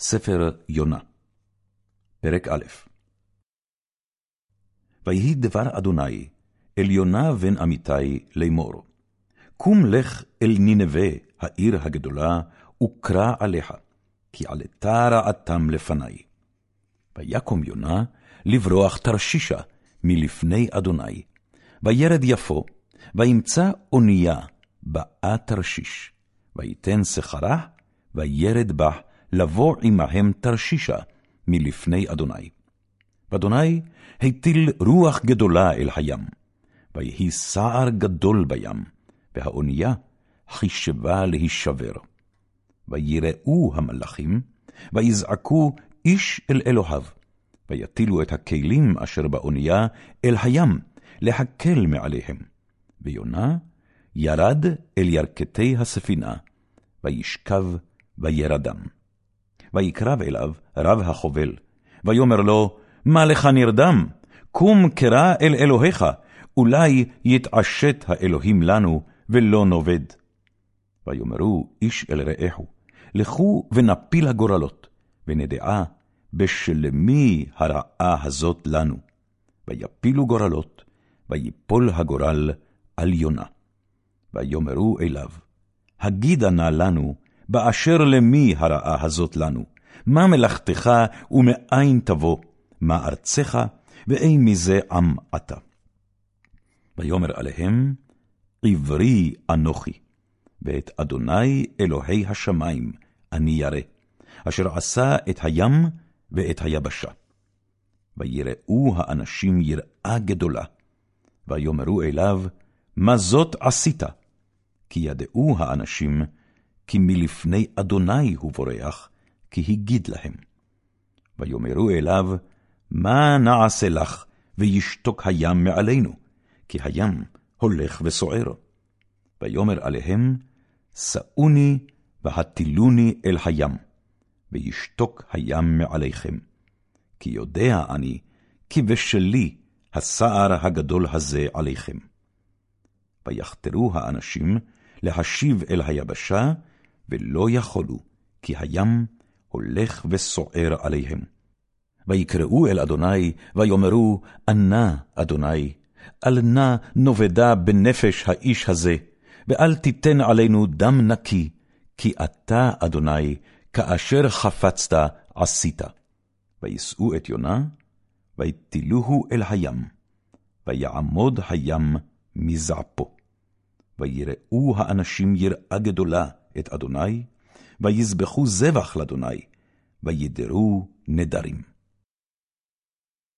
ספר יונה, פרק א' ויהי דבר אדוני אל יונה בן אמיתי לאמור, קום לך אל נינווה, העיר הגדולה, וקרא עליך, כי עלתה רעתם לפני. ויקום יונה לברוח תרשישה מלפני אדוני, וירד יפו, וימצא אונייה, באה תרשיש, ויתן שכרה, וירד בה לבוא עמהם תרשישה מלפני אדוני. ואדוני הטיל רוח גדולה אל הים, ויהי סער גדול בים, והאונייה חישבה להישבר. ויראו המלאכים, ויזעקו איש אל אלוהיו, ויטילו את הכלים אשר באונייה אל הים, להקל מעליהם. ויונה ירד אל ירכתי הספינה, וישכב וירדם. ויקרב אליו רב החובל, ויאמר לו, מה לך נרדם? קום קרא אל אלוהיך, אולי יתעשת האלוהים לנו, ולא נאבד. ויאמרו איש אל רעהו, לכו ונפיל הגורלות, ונדעה בשלמי הרעה הזאת לנו. ויפילו גורלות, ויפול הגורל על יונה. ויאמרו אליו, הגידה נא לנו, באשר למי הרעה הזאת לנו? מה מלאכתך ומאין תבוא? מה ארצך, ואי מזה עם אתה? ויאמר עליהם, עברי אנוכי, ואת אדוני אלוהי השמיים אני ירא, אשר עשה את הים ואת היבשה. ויראו האנשים יראה גדולה, ויאמרו אליו, מה זאת עשית? כי ידעו האנשים, כי מלפני אדוני הוא בורח, כי הגיד להם. ויאמרו אליו, מה נעשה לך, וישתוק הים מעלינו, כי הים הולך וסוער. ויאמר עליהם, שאוני והטילוני אל הים, וישתוק הים מעליכם. כי יודע אני, כי בשלי הסער הגדול הזה עליכם. ויחתרו האנשים להשיב אל היבשה, ולא יכולו, כי הים הולך וסוער עליהם. ויקראו אל אדוני, ויאמרו, ענה אדוני, אל נא נאבדה בנפש האיש הזה, ואל תיתן עלינו דם נקי, כי אתה, אדוני, כאשר חפצת, עשית. וישאו את יונה, ויטילוהו אל הים, ויעמוד הים מזעפו. ויראו האנשים יראה גדולה את אדוני, ויזבחו זבח לאדוני, וידרו נדרים.